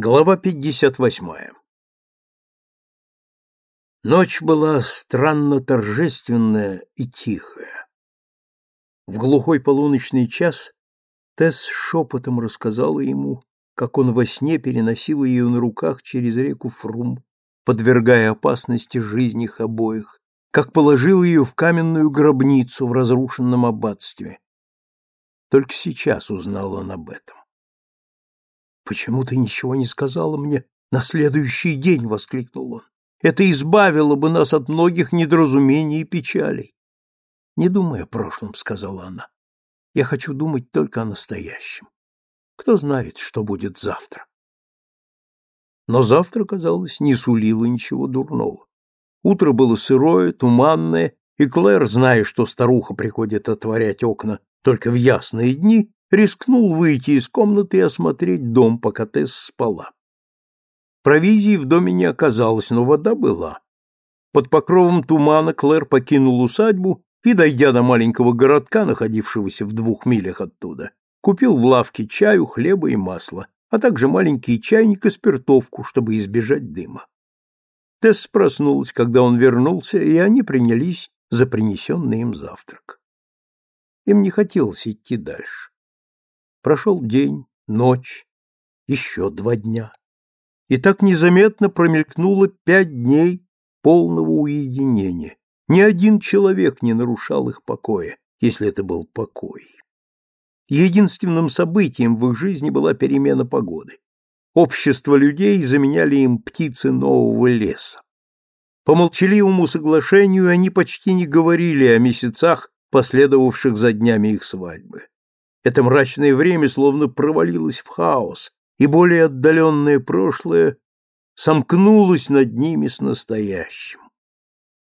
Глава 58. Ночь была странно торжественная и тихая. В глухой полуночный час Тесс шепотом рассказала ему, как он во сне переносил ее на руках через реку Фрум, подвергая опасности жизни их обоих, как положил ее в каменную гробницу в разрушенном аббатстве. Только сейчас узнал он об этом. «Почему ты ничего не сказала мне на следующий день?» — воскликнул он. «Это избавило бы нас от многих недоразумений и печалей». «Не думай о прошлом», — сказала она. «Я хочу думать только о настоящем. Кто знает, что будет завтра». Но завтра, казалось, не сулило ничего дурного. Утро было сырое, туманное, и Клэр, зная, что старуха приходит отворять окна только в ясные дни, рискнул выйти из комнаты и осмотреть дом, пока Тесс спала. Провизии в доме не оказалось, но вода была. Под покровом тумана Клэр покинул усадьбу и, дойдя до маленького городка, находившегося в двух милях оттуда, купил в лавке чаю, хлеба и масла, а также маленький чайник и спиртовку, чтобы избежать дыма. Тесс проснулась, когда он вернулся, и они принялись за принесенный им завтрак. Им не хотелось идти дальше. Прошел день, ночь, еще два дня. И так незаметно промелькнуло пять дней полного уединения. Ни один человек не нарушал их покоя, если это был покой. Единственным событием в их жизни была перемена погоды. Общество людей заменяли им птицы нового леса. По молчаливому соглашению они почти не говорили о месяцах, последовавших за днями их свадьбы. Это мрачное время словно провалилось в хаос, и более отдаленное прошлое сомкнулось над ними с настоящим.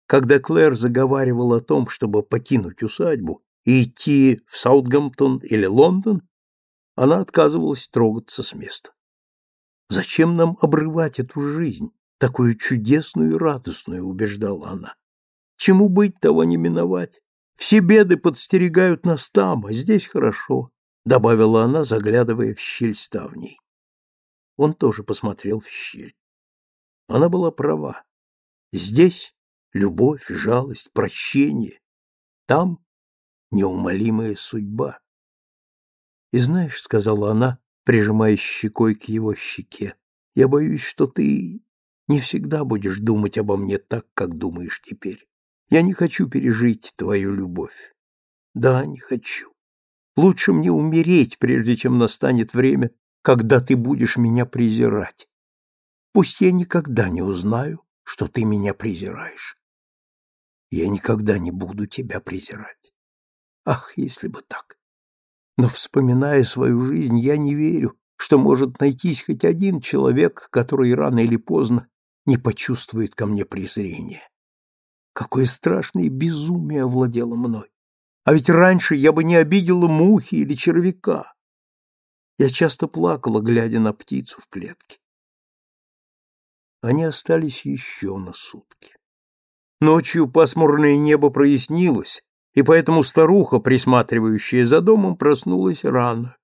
Когда Клэр заговаривал о том, чтобы покинуть усадьбу и идти в Саутгемптон или Лондон, она отказывалась трогаться с места. «Зачем нам обрывать эту жизнь, такую чудесную и радостную?» — убеждала она. «Чему быть, того не миновать. Все беды подстерегают нас там, а здесь хорошо, добавила она, заглядывая в щель ставней. Он тоже посмотрел в щель. Она была права. Здесь любовь, жалость, прощение. Там неумолимая судьба. И знаешь, сказала она, прижимая щекой к его щеке, я боюсь, что ты не всегда будешь думать обо мне так, как думаешь теперь. Я не хочу пережить твою любовь. Да, не хочу. Лучше мне умереть, прежде чем настанет время, когда ты будешь меня презирать. Пусть я никогда не узнаю, что ты меня презираешь. Я никогда не буду тебя презирать. Ах, если бы так. Но, вспоминая свою жизнь, я не верю, что может найтись хоть один человек, который рано или поздно не почувствует ко мне презрения. Какое страшное безумие овладело мной! А ведь раньше я бы не обидела мухи или червяка. Я часто плакала, глядя на птицу в клетке. Они остались еще на сутки. Ночью пасмурное небо прояснилось, и поэтому старуха, присматривающая за домом, проснулась рано.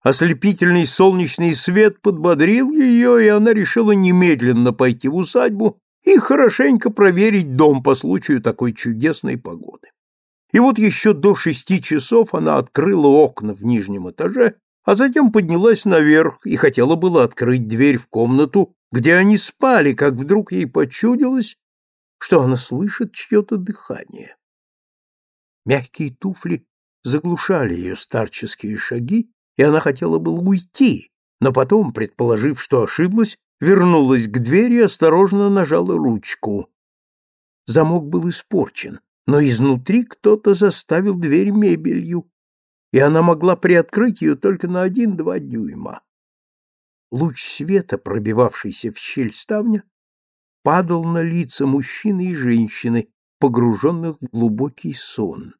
Ослепительный солнечный свет подбодрил ее, и она решила немедленно пойти в усадьбу и хорошенько проверить дом по случаю такой чудесной погоды. И вот еще до шести часов она открыла окна в нижнем этаже, а затем поднялась наверх и хотела было открыть дверь в комнату, где они спали, как вдруг ей почудилось, что она слышит чье-то дыхание. Мягкие туфли заглушали ее старческие шаги, и она хотела было уйти, но потом, предположив, что ошиблась, вернулась к двери и осторожно нажала ручку. Замок был испорчен, но изнутри кто-то заставил дверь мебелью, и она могла приоткрыть ее только на один-два дюйма. Луч света, пробивавшийся в щель ставня, падал на лица мужчины и женщины, погруженных в глубокий сон.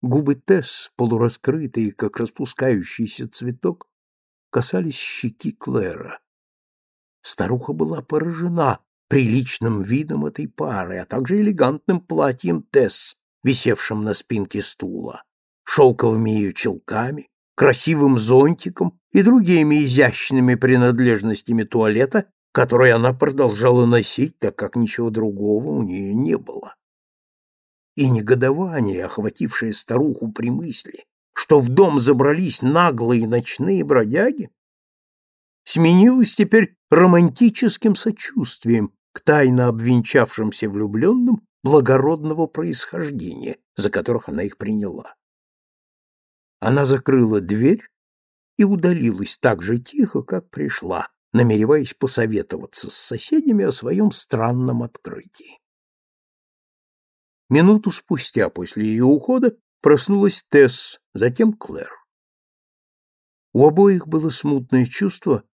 Губы Тесс, полураскрытые, как распускающийся цветок, касались щеки Клэра. Старуха была поражена приличным видом этой пары, а также элегантным платьем Тесс, висевшим на спинке стула, шелковыми ее челками, красивым зонтиком и другими изящными принадлежностями туалета, которые она продолжала носить, так как ничего другого у нее не было. И негодование, охватившее старуху при мысли, что в дом забрались наглые ночные бродяги, сменилось теперь романтическим сочувствием к тайно обвенчавшимся влюбленным благородного происхождения, за которых она их приняла. Она закрыла дверь и удалилась так же тихо, как пришла, намереваясь посоветоваться с соседями о своем странном открытии. Минуту спустя после ее ухода проснулась Тесс, затем Клэр. У обоих было смутное чувство,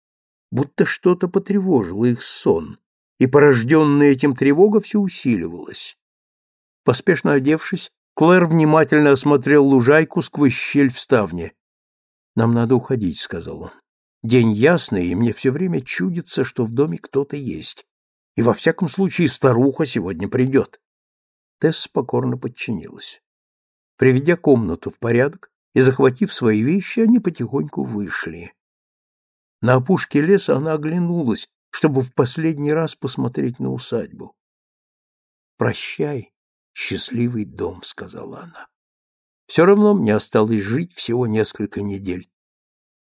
будто что-то потревожило их сон, и порожденная этим тревога все усиливалась. Поспешно одевшись, Клэр внимательно осмотрел лужайку сквозь щель в ставне. «Нам надо уходить», — сказал он. «День ясный, и мне все время чудится, что в доме кто-то есть. И во всяком случае старуха сегодня придет». Тесс покорно подчинилась. Приведя комнату в порядок и захватив свои вещи, они потихоньку вышли. На опушке леса она оглянулась, чтобы в последний раз посмотреть на усадьбу. «Прощай, счастливый дом», — сказала она. «Все равно мне осталось жить всего несколько недель.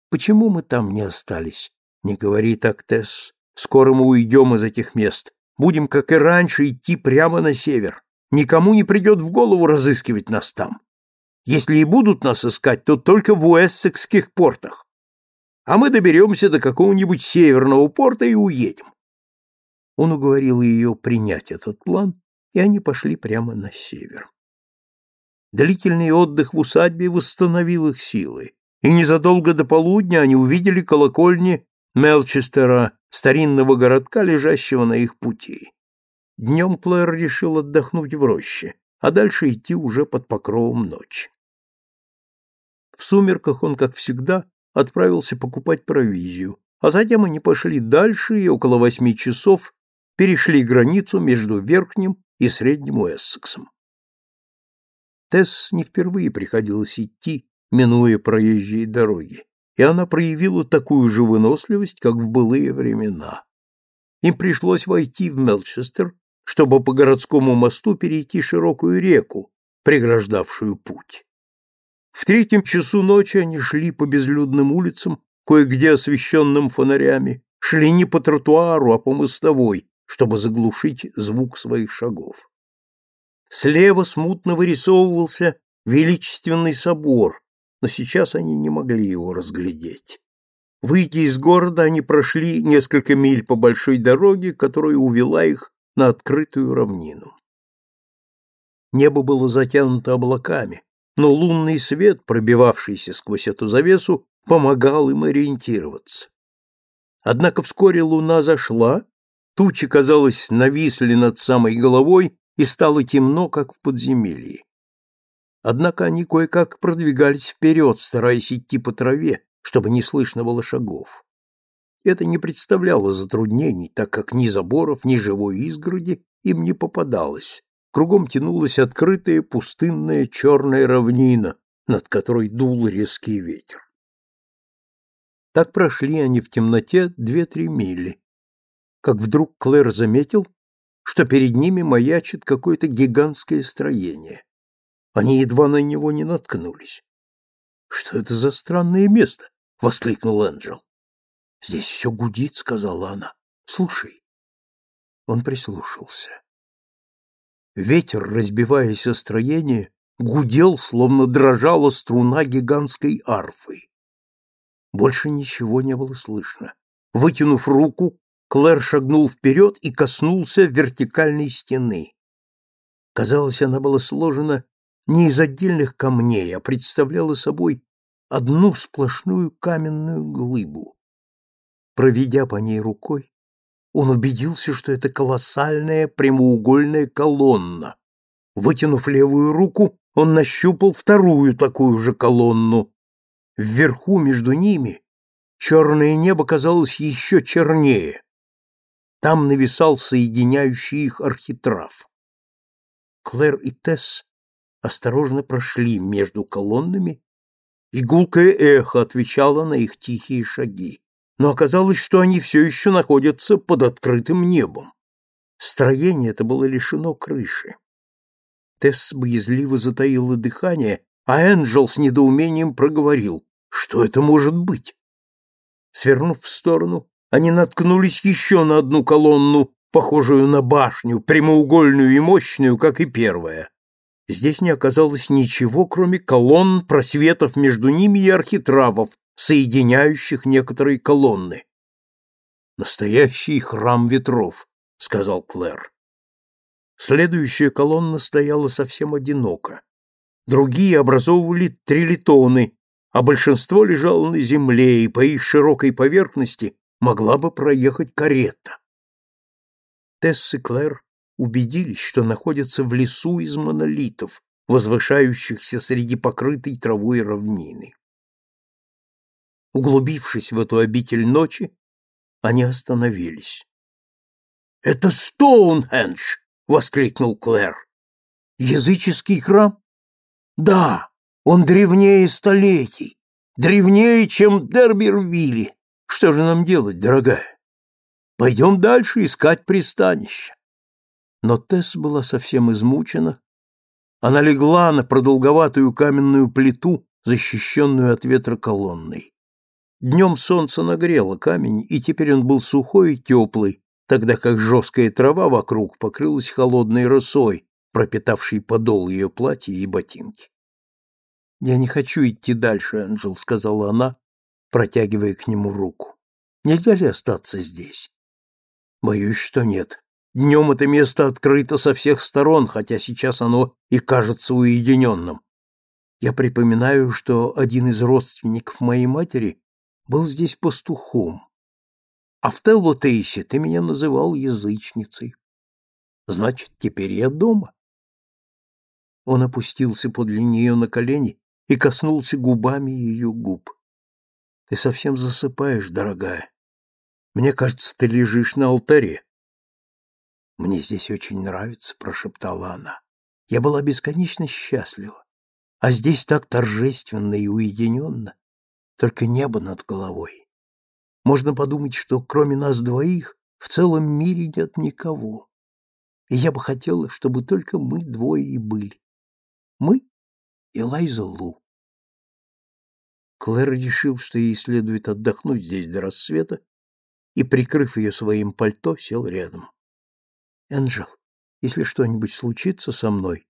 Почему мы там не остались? Не говори так, Тесс. Скоро мы уйдем из этих мест. Будем, как и раньше, идти прямо на север. Никому не придет в голову разыскивать нас там. Если и будут нас искать, то только в Уэссекских портах. А мы доберемся до какого-нибудь северного порта и уедем. Он уговорил ее принять этот план, и они пошли прямо на север. Длительный отдых в усадьбе восстановил их силы, и незадолго до полудня они увидели колокольни Мелчестера, старинного городка, лежащего на их пути. Днем Клэр решил отдохнуть в роще, а дальше идти уже под покровом ночи. В сумерках он, как всегда, отправился покупать провизию, а затем они пошли дальше и около восьми часов перешли границу между Верхним и Средним Уэссексом. Тесс не впервые приходилось идти, минуя проезжие дороги, и она проявила такую же выносливость, как в былые времена. Им пришлось войти в Мелчестер чтобы по городскому мосту перейти широкую реку, преграждавшую путь. В третьем часу ночи они шли по безлюдным улицам, кое-где освещенным фонарями, шли не по тротуару, а по мостовой, чтобы заглушить звук своих шагов. Слева смутно вырисовывался величественный собор, но сейчас они не могли его разглядеть. Выйдя из города, они прошли несколько миль по большой дороге, которая увела их на открытую равнину. Небо было затянуто облаками, но лунный свет, пробивавшийся сквозь эту завесу, помогал им ориентироваться. Однако вскоре луна зашла, тучи, казалось, нависли над самой головой, и стало темно, как в подземелье. Однако они кое-как продвигались вперед, стараясь идти по траве, чтобы не слышно было шагов. Это не представляло затруднений, так как ни заборов, ни живой изгороди им не попадалось. Кругом тянулась открытая пустынная черная равнина, над которой дул резкий ветер. Так прошли они в темноте две-три мили, как вдруг Клэр заметил, что перед ними маячит какое-то гигантское строение. Они едва на него не наткнулись. «Что это за странное место?» — воскликнул Энджел. Здесь все гудит, сказала она. Слушай. Он прислушался. Ветер, разбиваясь о строение, гудел, словно дрожала струна гигантской арфы. Больше ничего не было слышно. Вытянув руку, Клэр шагнул вперед и коснулся вертикальной стены. Казалось, она была сложена не из отдельных камней, а представляла собой одну сплошную каменную глыбу. Проведя по ней рукой, он убедился, что это колоссальная прямоугольная колонна. Вытянув левую руку, он нащупал вторую такую же колонну. Вверху между ними черное небо казалось еще чернее. Там нависал соединяющий их архитрав. Клэр и Тесс осторожно прошли между колоннами и гулкое эхо отвечало на их тихие шаги. Но оказалось, что они все еще находятся под открытым небом. Строение это было лишено крыши. Тесс боязливо затаила дыхание, а Энджел с недоумением проговорил, что это может быть. Свернув в сторону, они наткнулись еще на одну колонну, похожую на башню, прямоугольную и мощную, как и первая. Здесь не оказалось ничего, кроме колонн, просветов между ними и архитравов, соединяющих некоторые колонны. «Настоящий храм ветров», — сказал Клэр. Следующая колонна стояла совсем одиноко. Другие образовывали трилитоны, а большинство лежало на земле, и по их широкой поверхности могла бы проехать карета. Тесс и Клэр убедились, что находятся в лесу из монолитов, возвышающихся среди покрытой травой равнины. Углубившись в эту обитель ночи, они остановились. «Это Стоунхендж!» — воскликнул Клэр. «Языческий храм?» «Да, он древнее столетий, древнее, чем Дербервилли. Что же нам делать, дорогая? Пойдем дальше искать пристанище». Но Тесс была совсем измучена. Она легла на продолговатую каменную плиту, защищенную от ветра колонной. Днем солнце нагрело камень, и теперь он был сухой и теплый, тогда как жесткая трава вокруг покрылась холодной росой, пропитавшей подол ее платья и ботинки. «Я не хочу идти дальше, Анжел», — сказала она, протягивая к нему руку. «Нельзя ли остаться здесь?» «Боюсь, что нет. Днем это место открыто со всех сторон, хотя сейчас оно и кажется уединенным. Я припоминаю, что один из родственников моей матери был здесь пастухом. А в Теллотейсе ты меня называл язычницей. Значит, теперь я дома. Он опустился подле нее на колени и коснулся губами ее губ. Ты совсем засыпаешь, дорогая. Мне кажется, ты лежишь на алтаре. Мне здесь очень нравится, прошептала она. Я была бесконечно счастлива. А здесь так торжественно и уединенно. Только небо над головой. Можно подумать, что кроме нас двоих в целом мире нет никого. И я бы хотела, чтобы только мы двое и были. Мы и Лайза Лу. Клэр решил, что ей следует отдохнуть здесь до рассвета, и, прикрыв ее своим пальто, сел рядом. «Энджел, если что-нибудь случится со мной,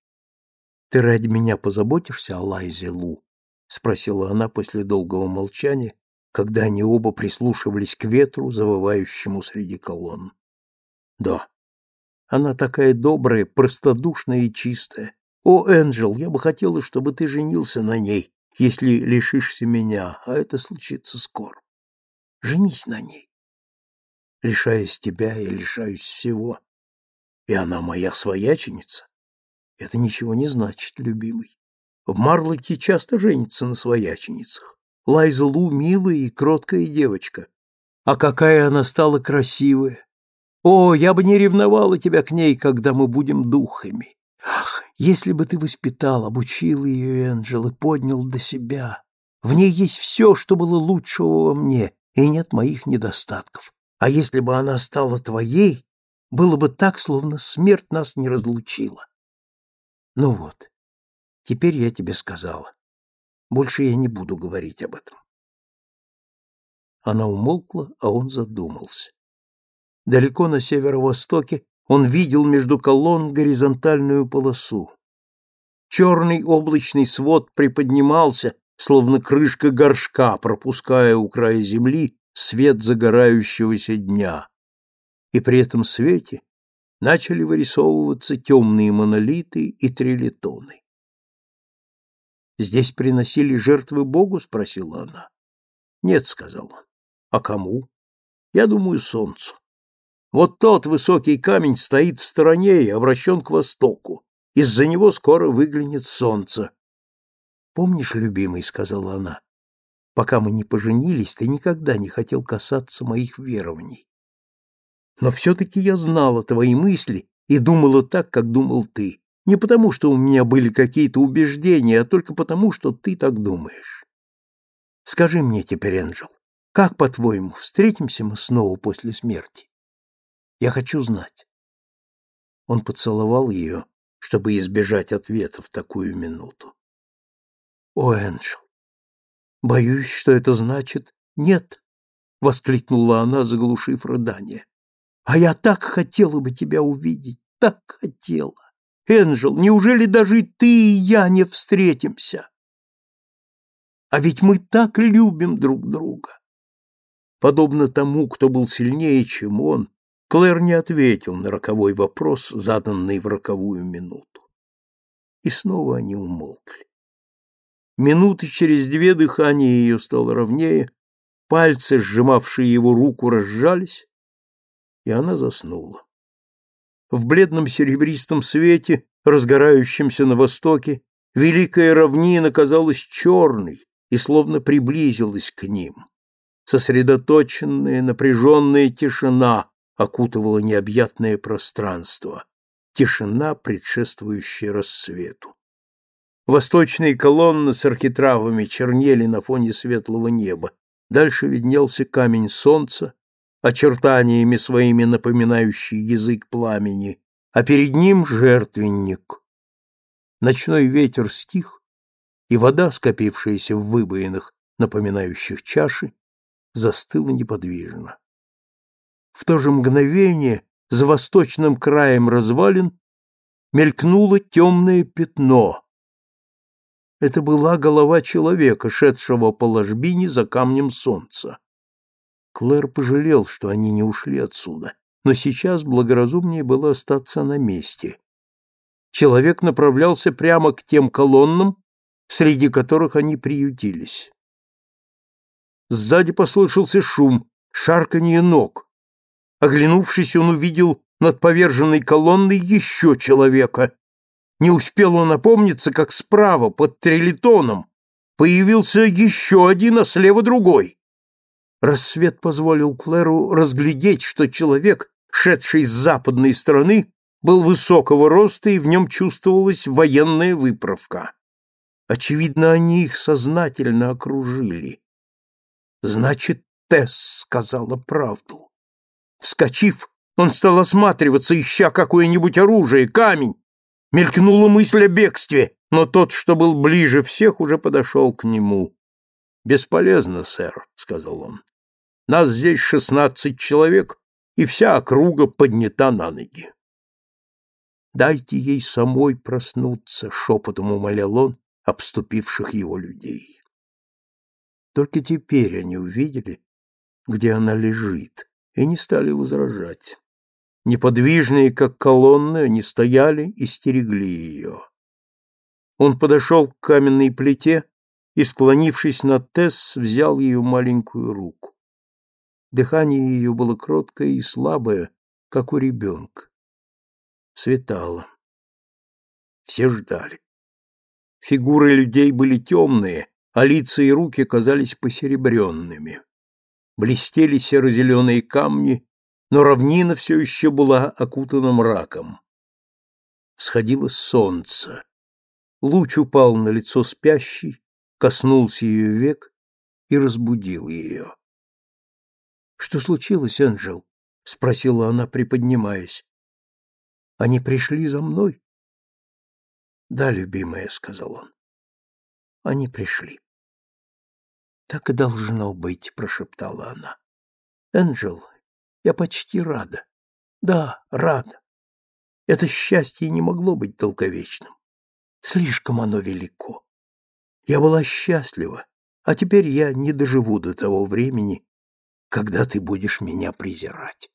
ты ради меня позаботишься о Лайзе Лу?» — спросила она после долгого молчания, когда они оба прислушивались к ветру, завывающему среди колонн. Да, она такая добрая, простодушная и чистая. О, Энджел, я бы хотела, чтобы ты женился на ней, если лишишься меня, а это случится скоро. Женись на ней. Лишаясь тебя, я лишаюсь всего. И она моя свояченица. Это ничего не значит, любимый. В Марлоке часто женятся на свояченицах. Лайза Лу милая и кроткая девочка. А какая она стала красивая! О, я бы не ревновала тебя к ней, когда мы будем духами. Ах, если бы ты воспитал, обучил ее, Энджел, и поднял до себя. В ней есть все, что было лучшего во мне, и нет моих недостатков. А если бы она стала твоей, было бы так, словно смерть нас не разлучила. Ну вот, теперь я тебе сказала. Больше я не буду говорить об этом. Она умолкла, а он задумался. Далеко на северо-востоке он видел между колонн горизонтальную полосу. Черный облачный свод приподнимался, словно крышка горшка, пропуская у края земли свет загорающегося дня. И при этом свете начали вырисовываться темные монолиты и трилитоны. Здесь приносили жертвы Богу? спросила она. Нет, сказал он. А кому? Я думаю, солнцу. Вот тот высокий камень стоит в стороне и обращен к востоку. Из-за него скоро выглянет солнце. Помнишь, любимый, сказала она, пока мы не поженились, ты никогда не хотел касаться моих верований. Но все-таки я знала твои мысли и думала так, как думал ты. Не потому, что у меня были какие-то убеждения, а только потому, что ты так думаешь. Скажи мне теперь, Энджел, как, по-твоему, встретимся мы снова после смерти? Я хочу знать. Он поцеловал ее, чтобы избежать ответа в такую минуту. О, Энджел, боюсь, что это значит «нет», — воскликнула она, заглушив рыдание. А я так хотела бы тебя увидеть, так хотела. Энджел, неужели даже ты и я не встретимся? А ведь мы так любим друг друга. Подобно тому, кто был сильнее, чем он, Клэр не ответил на роковой вопрос, заданный в роковую минуту. И снова они умолкли. Минуты через две дыхание ее стало ровнее, пальцы, сжимавшие его руку, разжались, и она заснула. В бледном серебристом свете, разгорающемся на востоке, великая равнина казалась черной и словно приблизилась к ним. Сосредоточенная, напряженная тишина окутывала необъятное пространство, тишина, предшествующая рассвету. Восточные колонны с архитравами чернели на фоне светлого неба. Дальше виднелся камень солнца, очертаниями своими напоминающий язык пламени, а перед ним жертвенник. Ночной ветер стих, и вода, скопившаяся в выбоинах, напоминающих чаши, застыла неподвижно. В то же мгновение за восточным краем развалин мелькнуло темное пятно. Это была голова человека, шедшего по ложбине за камнем солнца. Клэр пожалел, что они не ушли отсюда, но сейчас благоразумнее было остаться на месте. Человек направлялся прямо к тем колоннам, среди которых они приютились. Сзади послышался шум, шарканье ног. Оглянувшись, он увидел над поверженной колонной еще человека. Не успел он опомниться, как справа, под трилитоном, появился еще один, а слева другой. Рассвет позволил Клэру разглядеть, что человек, шедший с западной стороны, был высокого роста и в нем чувствовалась военная выправка. Очевидно, они их сознательно окружили. Значит, Тесс сказала правду. Вскочив, он стал осматриваться, ища какое-нибудь оружие, камень. Мелькнула мысль о бегстве, но тот, что был ближе всех, уже подошел к нему. «Бесполезно, сэр», — сказал он. «Нас здесь шестнадцать человек, и вся округа поднята на ноги». «Дайте ей самой проснуться», — шепотом умолял он обступивших его людей. Только теперь они увидели, где она лежит, и не стали возражать. Неподвижные, как колонны, они стояли и стерегли ее. Он подошел к каменной плите и, склонившись над Тесс, взял ее маленькую руку. Дыхание ее было кроткое и слабое, как у ребенка. Светало. Все ждали. Фигуры людей были темные, а лица и руки казались посеребренными. Блестели серо-зеленые камни, но равнина все еще была окутана мраком. Сходило солнце. Луч упал на лицо спящей, коснулся ее век и разбудил ее. — Что случилось, Энджел? — спросила она, приподнимаясь. — Они пришли за мной? — Да, любимая, — сказал он. — Они пришли. — Так и должно быть, — прошептала она. — Энджел, я почти рада. Да, рада. Это счастье не могло быть долговечным. Слишком оно велико. Я была счастлива, а теперь я не доживу до того времени, когда ты будешь меня презирать.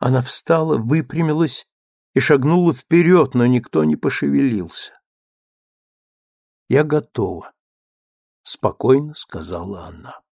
Она встала, выпрямилась и шагнула вперед, но никто не пошевелился. «Я готова», — спокойно сказала она.